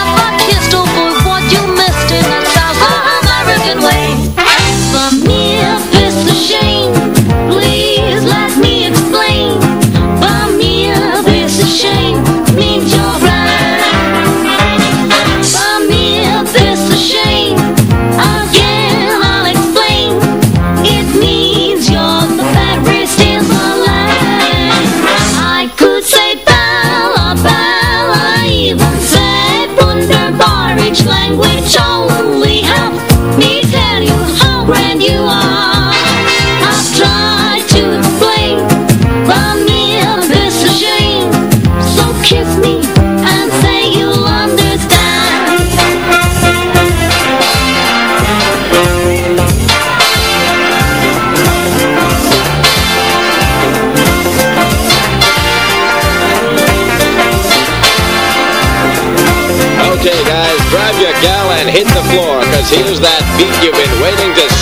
Cause here's that beat you've been waiting to.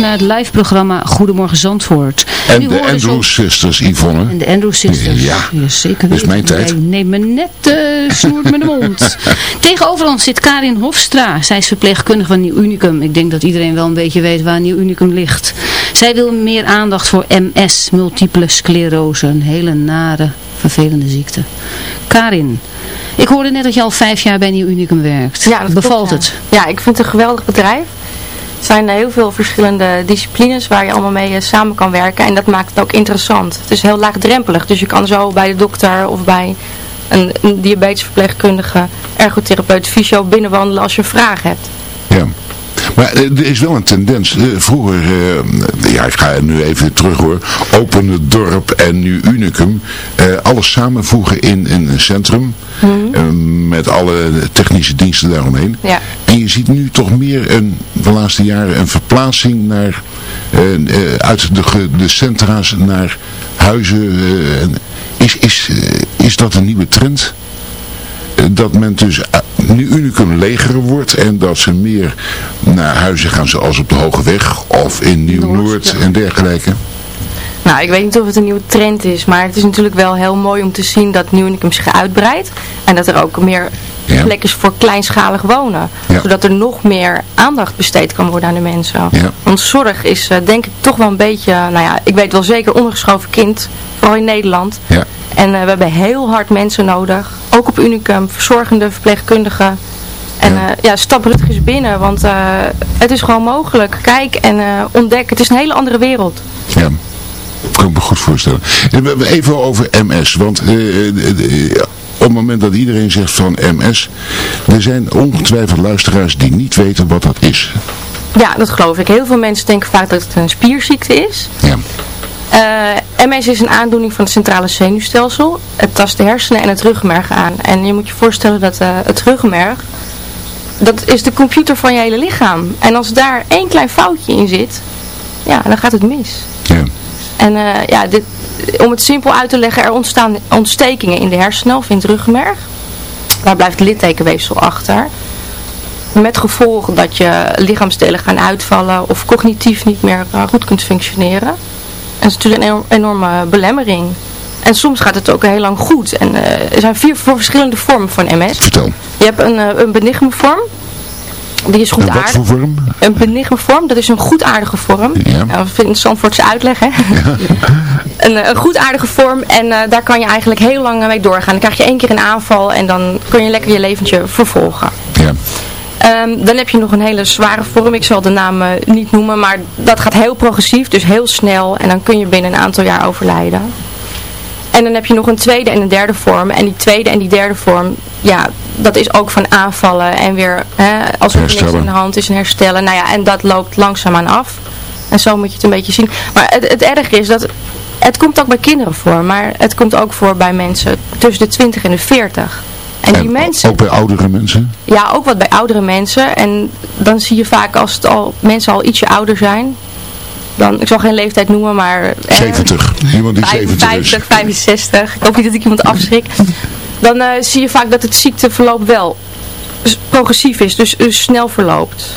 Naar het live programma Goedemorgen Zandvoort. En de Andrews Sisters, Yvonne. En de Andrews Sisters. Ja, ja zeker dat is mijn tijd. Neem me net de uh, snoert met de mond. Tegenover ons zit Karin Hofstra. Zij is verpleegkundige van Nieuw Unicum. Ik denk dat iedereen wel een beetje weet waar Nieuw Unicum ligt. Zij wil meer aandacht voor MS, multiple sclerose. Een hele nare, vervelende ziekte. Karin, ik hoorde net dat je al vijf jaar bij Nieuw Unicum werkt. Ja, dat Bevalt klopt, het? Ja, ik vind het een geweldig bedrijf. Er zijn heel veel verschillende disciplines waar je allemaal mee samen kan werken. En dat maakt het ook interessant. Het is heel laagdrempelig. Dus je kan zo bij de dokter of bij een, een diabetesverpleegkundige, ergotherapeut, fysio binnenwandelen als je een vraag hebt. Ja. Maar er is wel een tendens. Vroeger, uh, ja ik ga nu even terug hoor, Open het Dorp en nu Unicum. Alles samenvoegen in, in een centrum. Mhm. Met alle technische diensten daaromheen. Ja. En je ziet nu toch meer een, de laatste jaren een verplaatsing naar, eh, eh, uit de, de centra's naar huizen. eh, en is, is, eh, is dat een nieuwe trend? Eh, dat men dus eh, nu unicum leger wordt en dat ze meer naar huizen gaan zoals op de Hoge Weg of in Nieuw-Noord en dergelijke. Nou, ik weet niet of het een nieuwe trend is, maar het is natuurlijk wel heel mooi om te zien dat Nieuw Unicum zich uitbreidt. En dat er ook meer Ja. plek is voor kleinschalig wonen. Ja. Zodat er nog meer aandacht besteed kan worden aan de mensen. Ja. Want zorg is eh, denk ik toch wel een beetje, nou ja, ik weet wel zeker ondergeschoven kind. Vooral in Nederland. Ja. En eh, we hebben heel hard mensen nodig. Ook op Unicum, verzorgende verpleegkundigen. En ja, ja stap rustig binnen, want eh, het is gewoon mogelijk. Kijk en eh, ontdek. Het is een hele andere wereld. Ja, kan ik me goed voorstellen. Even over MS, want eh, eh, eh, op het moment dat iedereen zegt van MS, er zijn ongetwijfeld luisteraars die niet weten wat dat is. Ja, dat geloof ik. Heel veel mensen denken vaak dat het een spierziekte is. Ja. Eh, MS is een aandoening van het centrale zenuwstelsel. Het tast de hersenen en het ruggenmerg aan. En je moet je voorstellen dat eh, het ruggenmerg, dat is de computer van je hele lichaam. En als daar één klein foutje in zit, ja, dan gaat het mis. Ja. En eh, ja, dit, om het simpel uit te leggen, er ontstaan ontstekingen in de hersenen of in het ruggenmerg. Daar blijft littekenweefsel achter. Met gevolg dat je lichaamsdelen gaan uitvallen of cognitief niet meer goed kunt functioneren. Dat is natuurlijk een enorm- enorme belemmering. En soms gaat het ook heel lang goed. En eh, er zijn vier verschillende vormen van MS. Vertel. Je hebt een, eh, een benigme vorm. Die is En wat goedaardig. voor vorm? Een benigme vorm, dat is een goedaardige vorm. Ja. Nou, dat vind ik interessant voor het uitleg, hè? een, eh, een goedaardige vorm en daar kan je eigenlijk heel lang mee doorgaan. Dan krijg je één keer een aanval en dan kun je lekker je leventje vervolgen. Ja. Ehm, dan heb je nog een hele zware vorm, ik zal de naam eh, niet noemen, maar dat gaat heel progressief, dus heel snel en dan kun je binnen een aantal jaar overlijden. En dan heb je nog een tweede en een derde vorm. En die tweede en die derde vorm, ja, dat is ook van aanvallen en weer, hè, als er niks in de hand is, een herstellen. Nou ja, en dat loopt langzaamaan af. En zo moet je het een beetje zien. Maar het, het erge is dat, het komt ook bij kinderen voor, maar het komt ook voor bij mensen tussen de 20 en de 40. En, die En mensen, ook bij oudere mensen? ja, ook wat bij oudere mensen. En dan zie je vaak als het al, mensen al ietsje ouder zijn. Dan, ik zal geen leeftijd noemen, maar... eh, 70. Iemand die 70 is. 55, 65. Ik hoop niet dat ik iemand afschrik. Dan eh, zie je vaak dat het ziekteverloop wel progressief is, dus, dus snel verloopt.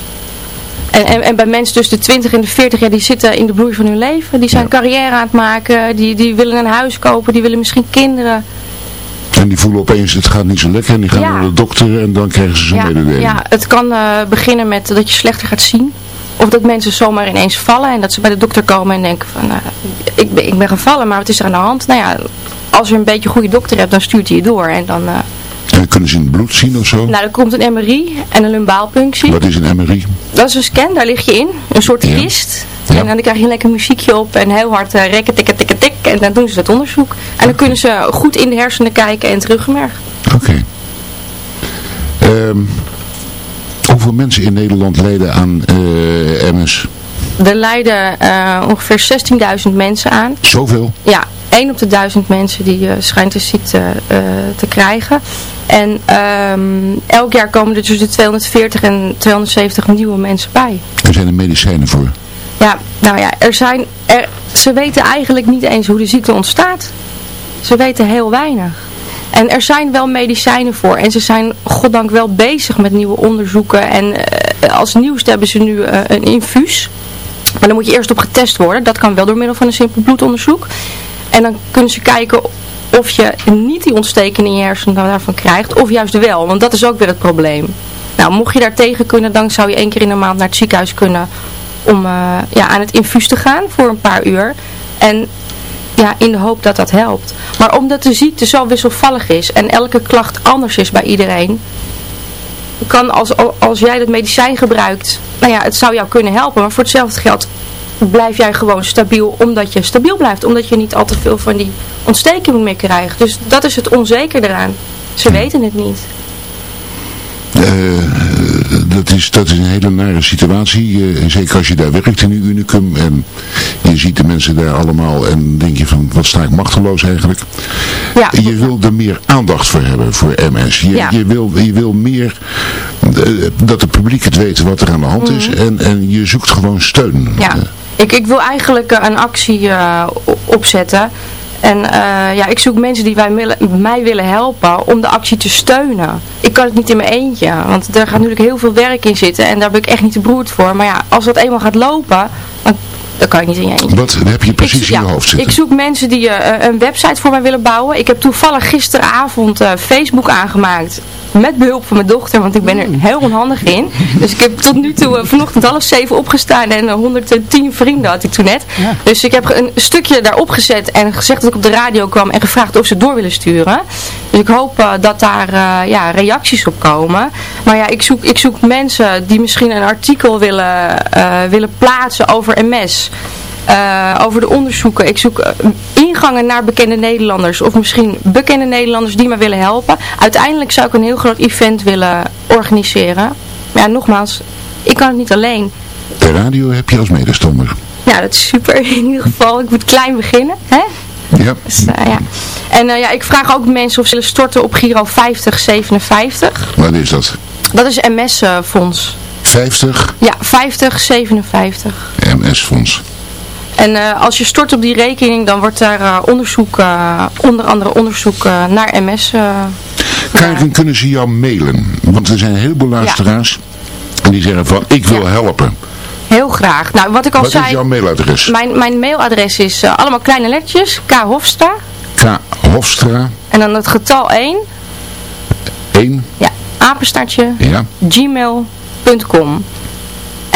En, en, en bij mensen tussen de 20 en de 40 jaar, die zitten in de bloei van hun leven. Die zijn carrière aan het maken, die, die willen een huis kopen, die willen misschien kinderen. En die voelen opeens, het gaat niet zo lekker. En die gaan Ja. naar de dokter en dan krijgen ze zo'n Ja, mededeling. ja, het kan eh, beginnen met dat je slechter gaat zien. Of dat mensen zomaar ineens vallen en dat ze bij de dokter komen en denken van, eh, ik, ben, ik ben gevallen, maar wat is er aan de hand? Nou ja, als je een beetje een goede dokter hebt, dan stuurt hij je door. En dan, eh, En kunnen ze in het bloed zien of zo. nou, er komt een MRI en een lumbaalpunctie. Wat is een MRI? Dat is een scan, daar lig je in. Een soort kist. Ja. En dan krijg je een lekker muziekje op en heel hard uh, rekken, tikken, tikken, tik. En dan doen ze dat onderzoek. En dan kunnen ze goed in de hersenen kijken en het ruggenmerg. Oké. Ehm, hoeveel mensen in Nederland lijden aan eh, MS? Er lijden eh, ongeveer 16.000 mensen aan. Zoveel? Ja, 1 op de 1000 mensen die eh, schijnt de ziekte te krijgen. En ehm, elk jaar komen er tussen de 240 en 270 nieuwe mensen bij. Er zijn er medicijnen voor. Ja, nou ja, er zijn, er, ze weten eigenlijk niet eens hoe de ziekte ontstaat. Ze weten heel weinig. En er zijn wel medicijnen voor. En ze zijn, goddank, wel bezig met nieuwe onderzoeken. En eh, als nieuwste hebben ze nu eh, een infuus. Maar dan moet je eerst op getest worden. Dat kan wel door middel van een simpel bloedonderzoek. En dan kunnen ze kijken of je niet die ontsteking in je hersenen daarvan krijgt. Of juist wel. Want dat is ook weer het probleem. Nou, mocht je daar tegen kunnen, dan zou je één keer in de maand naar het ziekenhuis kunnen om eh, ja, aan het infuus te gaan voor een paar uur. En ja, in de hoop dat dat helpt. Maar omdat de ziekte zo wisselvallig is en elke klacht anders is bij iedereen, kan als, als jij dat medicijn gebruikt, nou ja, het zou jou kunnen helpen. Maar voor hetzelfde geld blijf jij gewoon stabiel omdat je stabiel blijft. Omdat je niet al te veel van die ontstekingen meer krijgt. Dus dat is het onzeker eraan. Ze weten het niet. Eh, dat is, dat is een hele nare situatie. zeker als je daar werkt in een unicum. En je ziet de mensen daar allemaal en denk je van, wat sta ik machteloos eigenlijk. Ja, je wil er meer aandacht voor hebben, voor MS. Je, Ja. je, wil, je wil meer eh, dat het publiek het weet wat er aan de hand is. En, en je zoekt gewoon steun. Mhm. Ja, Eh, ik, ik wil eigenlijk eh, een actie opzetten. En eh, ja, ik zoek mensen die wij mij willen helpen om de actie te steunen. Ik kan het niet in mijn eentje, want er gaat natuurlijk heel veel werk in zitten en daar ben ik echt niet te broerd voor. Maar ja, als dat eenmaal gaat lopen, dan kan je niet in je eentje. Wat heb je precies Ik- in je ja, hoofd zitten? Ik zoek mensen die eh, een website voor mij willen bouwen. Ik heb toevallig gisteravond eh, Facebook aangemaakt. Met behulp van mijn dochter, want ik ben er heel onhandig in. Dus ik heb tot nu toe eh, vanochtend half zeven opgestaan en eh, 110 vrienden had ik toen net. Dus ik heb een stukje daarop gezet en gezegd dat ik op de radio kwam en gevraagd of ze het door willen sturen. Dus ik hoop eh, dat daar eh, ja, reacties op komen. Maar ja, ik zoek, ik zoek mensen die misschien een artikel willen, eh, willen plaatsen over MS. Eh, over de onderzoeken. Ik zoek eh, ingangen naar bekende Nederlanders. Of misschien bekende Nederlanders die me willen helpen. Uiteindelijk zou ik een heel groot event willen organiseren. Maar ja, nogmaals, ik kan het niet alleen. De radio heb je als medestander. Ja, dat is super in ieder geval. Ik moet klein beginnen. Hè? Ja. Dus, eh, ja. En ja, ik vraag ook mensen of ze willen storten op Giro 5057. Wat is dat? Dat is MS-fonds. 50 Ja, 5057. MS-fonds. En eh, als je stort op die rekening, dan wordt daar eh, onderzoek, eh, onder andere onderzoek naar MS. Karin, kunnen ze jou mailen? Want er zijn een heleboel luisteraars en die zeggen van, ik wil helpen. heel graag. Nou, wat ik al Wat zei, is jouw mailadres? mijn, mijn mailadres is allemaal kleine lettertjes, K. Hofstra. K. Hofstra En dan het getal 1, 1. ja, apenstaartje, Ja. gmail.com.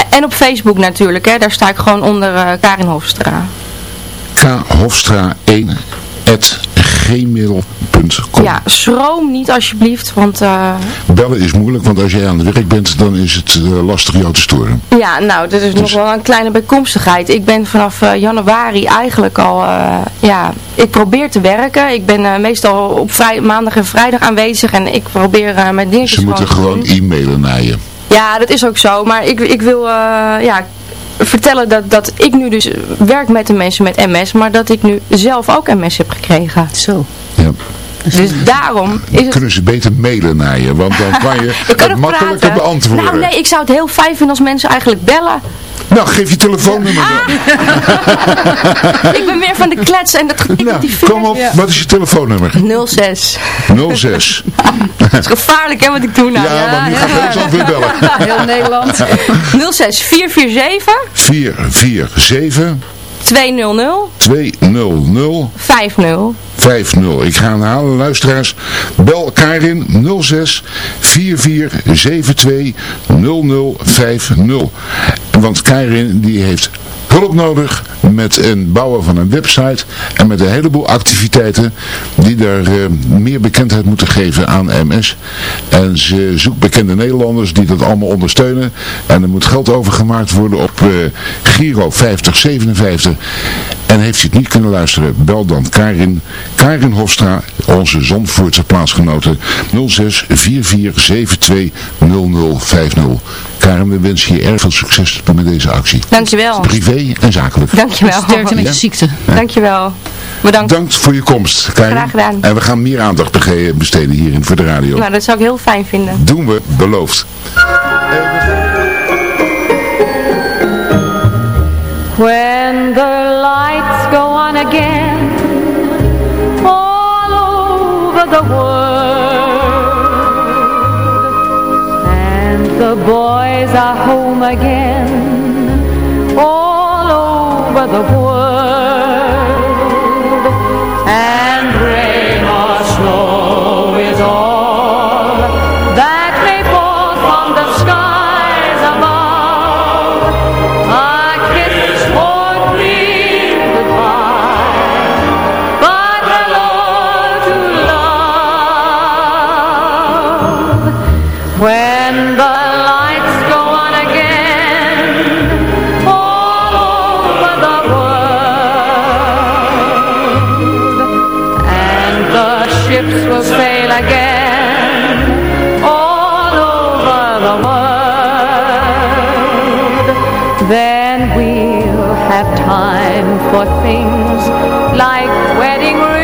En op Facebook natuurlijk, hè, daar sta ik gewoon onder eh, Karin Hofstra. K. Hofstra 1 at gmail.com Ja, schroom niet alsjeblieft, want eh, Bellen is moeilijk, want als jij aan het werk bent, dan is het eh, lastig jou te storen. Ja, nou, dat is Dus- nog wel een kleine bijkomstigheid. Ik ben vanaf januari eigenlijk al, ja, ik probeer te werken. Ik ben meestal op vrij, maandag en vrijdag aanwezig en ik probeer mijn dingetjes Ze moeten te gewoon e-mailen naar je. Ja, dat is ook zo, maar ik, ik wil, eh, ja, vertellen dat, dat ik nu dus werk met de mensen met MS, maar dat ik nu zelf ook MS heb gekregen. Zo. Ja. Dus daarom is het... Kunnen ze beter mailen naar je, want dan kan je Ik kan het makkelijker praten. beantwoorden. Nou nee, ik zou het heel fijn vinden als mensen eigenlijk bellen. Nou, geef je telefoonnummer dan. Ik ben meer van de klets en dat Nou, Kom op, wat is je telefoonnummer? 06. 06. Het is gevaarlijk hè wat ik doe nou. Ja, want nu gaat heel snel weer bellen. Heel Nederland. 06 447 447 200 200 50. 50. Ik ga herhalen, luisteraars. Bel Karin 06 4472 0050. Want Karin die heeft hulp nodig met het bouwen van een website en met een heleboel activiteiten die daar eh, meer bekendheid moeten geven aan MS. En ze zoekt bekende Nederlanders die dat allemaal ondersteunen. En er moet geld overgemaakt worden op eh, Giro 5057. En heeft je het niet kunnen luisteren, bel dan Karin, Karin Hofstra, onze Zandvoortse plaatsgenote 06 4472 0050. Karin, we wensen je erg veel succes met deze actie. Dankjewel. Privé en zakelijk. Dankjewel. Sterkte met je Ja. ziekte. Dankjewel. Bedankt. Bedankt voor je komst, Karin. Graag gedaan. En we gaan meer aandacht besteden hierin voor de radio. Nou, dat zou ik heel fijn vinden. Doen we, beloofd. When boys are home again all over the world ships will sail again all over the world. Then we'll have time for things like wedding rings.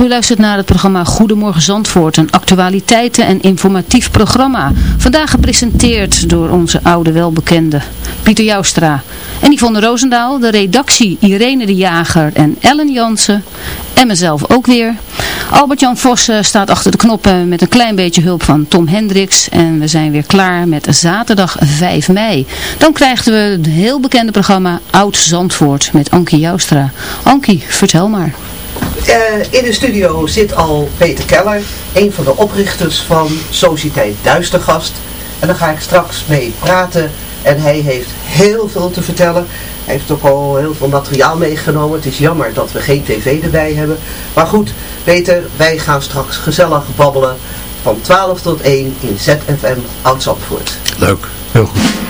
U luistert naar het programma Goedemorgen Zandvoort, een actualiteiten- en informatief programma. Vandaag gepresenteerd door onze oude welbekende Pieter Joustra en Yvonne Roosendaal, de redactie Irene de Jager en Ellen Jansen en mezelf ook weer. Albert-Jan Vossen staat achter de knoppen met een klein beetje hulp van Tom Hendricks en we zijn weer klaar met zaterdag 5 mei. Dan krijgen we het heel bekende programma Oud Zandvoort met Ankie Joustra. Ankie, vertel maar. Eh, in de studio zit al Peter Keller, een van de oprichters van Sociëteit Duistergast. En daar ga ik straks mee praten. En hij heeft heel veel te vertellen. Hij heeft ook al heel veel materiaal meegenomen. Het is jammer dat we geen tv erbij hebben. Maar goed, Peter, wij gaan straks gezellig babbelen van 12 tot 1 in ZFM Oud-Zandvoort. Leuk, heel goed.